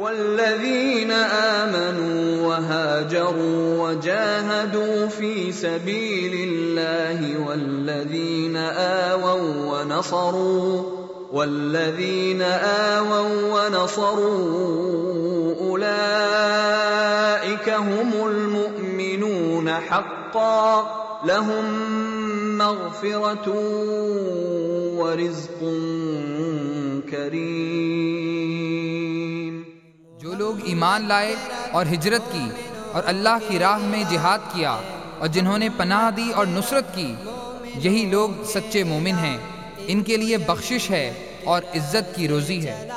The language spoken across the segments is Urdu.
والذين آمنوا وهاجروا وجاهدوا في سبيل الله والذين آووا ونصروا والذين آووا ونصروا أولئك هم المؤمنون حقا لهم مغفرة ورزق كريم لوگ ایمان لائے اور ہجرت کی اور اللہ کی راہ میں جہاد کیا اور جنہوں نے پناہ دی اور نصرت کی، یہی لوگ سچے مومن ہیں۔ ان کے لیے بخشش ہے اور عزت کی روزی ہے۔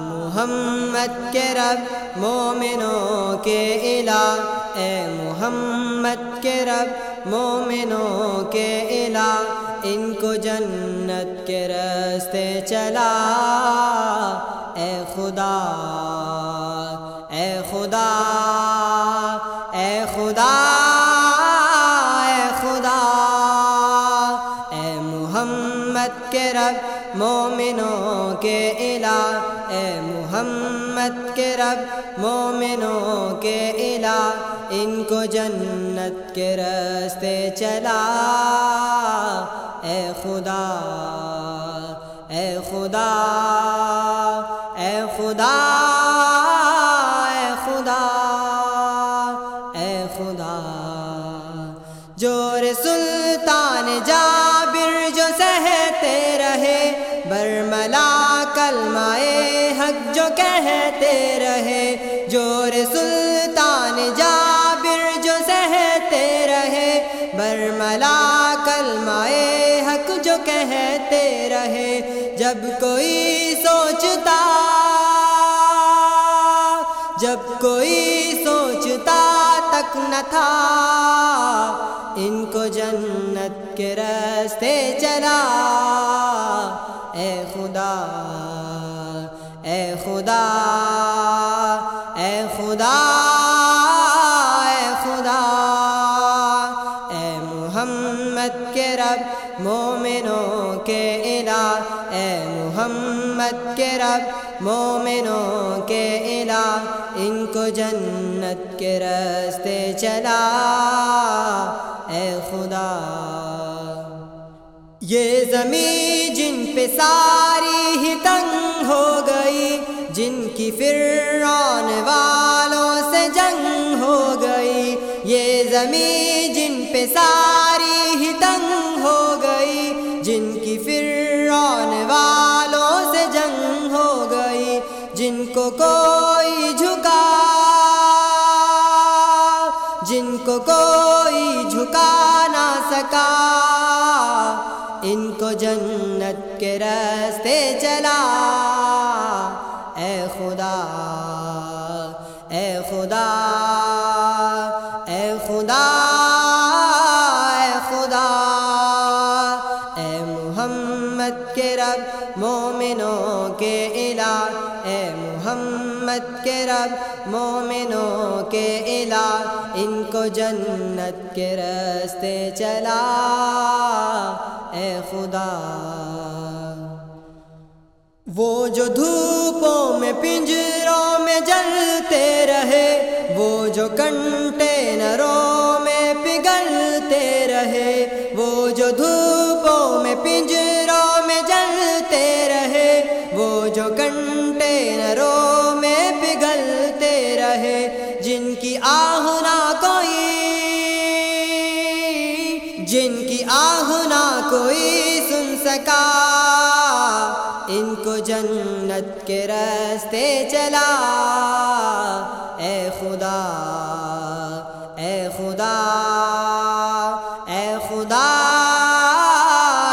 محمد کے رب مومنوں کے الہ۔ اے محمد کے رب مومنوں کے الہ۔ ان کو جنت کے راستے چلا۔ اے خدا اے خدا اے خدا اے خدا، اے محمد کے رب، مومنوں کے الہ، اے محمد کے رب، مومنوں کے الہ، ان کو جنت کے راستے چلا۔ اے خدا اے خدا خدا، اے خدا اے خدا۔ جور سلطان جابر، جو سہتے رہے برملا کلمائے حق جو کہتے رہے۔ جور سلطان جابر، جو سہتے رہے برملا کلمائے حق جو کہتے رہے۔ جب کوئی جب کوئی سوچتا تک نہ تھا، ان کو جنت کے راستے چلا۔ اے خدا اے خدا اے خدا اے خدا۔ اے محمد کے رب، مومنوں کے الہ، اے محمد کے رب، مومنوں کے الہ، ان کو جنت کے راستے چلا۔ اے خدا، یہ زمین جن پہ ساری ہی تنگ ہو گئی، جن کی فرعون والوں سے جنگ ہو گئی۔ یہ زمین جن پہ ساری ہی تنگ کوئی جھکا، جن کو کوئی جھکا نہ سکا، ان کو جنت کے راستے چلا۔ اے خدا اے خدا اے خدا اے خدا، اے محمد۔ کے رب، مومنوں کے الہ۔ اے محمد کے رب، مومنوں کے الہ۔ ان کو جنت کے راستے چلا۔ اے خدا۔ وہ جو دھوپوں میں، پنجروں میں جلتے رہے۔ وہ جو کنٹینروں میں پگھلتے رہے۔ وہ جو دھوپوں میں، پنجروں آہ نہ کوئی جن کی آہ نہ کوئی سن سکا، ان کو جنت کے راستے چلا۔ اے خدا اے خدا اے خدا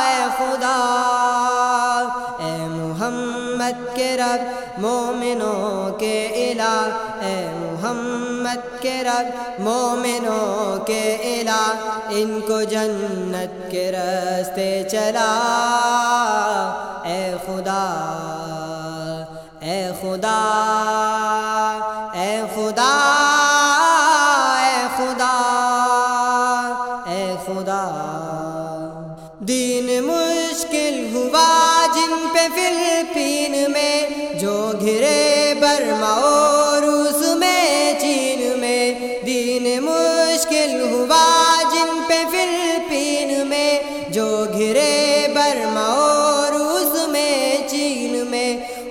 اے خدا، اے محمد کے رب، مومنوں کے الہ، اے محمد کے رب، مومنوں کے الہ، ان کو جنت کے راستے چلا۔ اے خدا اے خدا اے خدا۔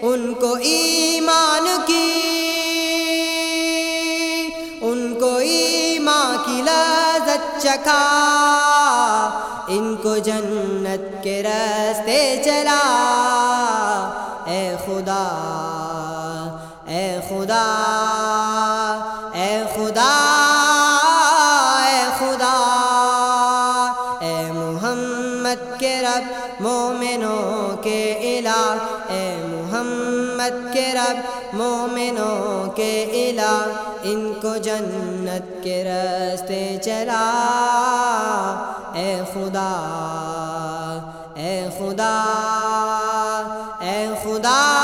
ان کو ایمان کی، ان کو ایمان کی لذت چکھا، ان کو جنت کے راستے چلا۔ اے خدا اے خدا اے خدا اے خدا، اے محمد کے رب، مومنوں کے الہ، اے محمد کے رب مومنوں کے الہ ان کو جنت کے راستے چلا۔ اے خدا اے خدا اے خدا۔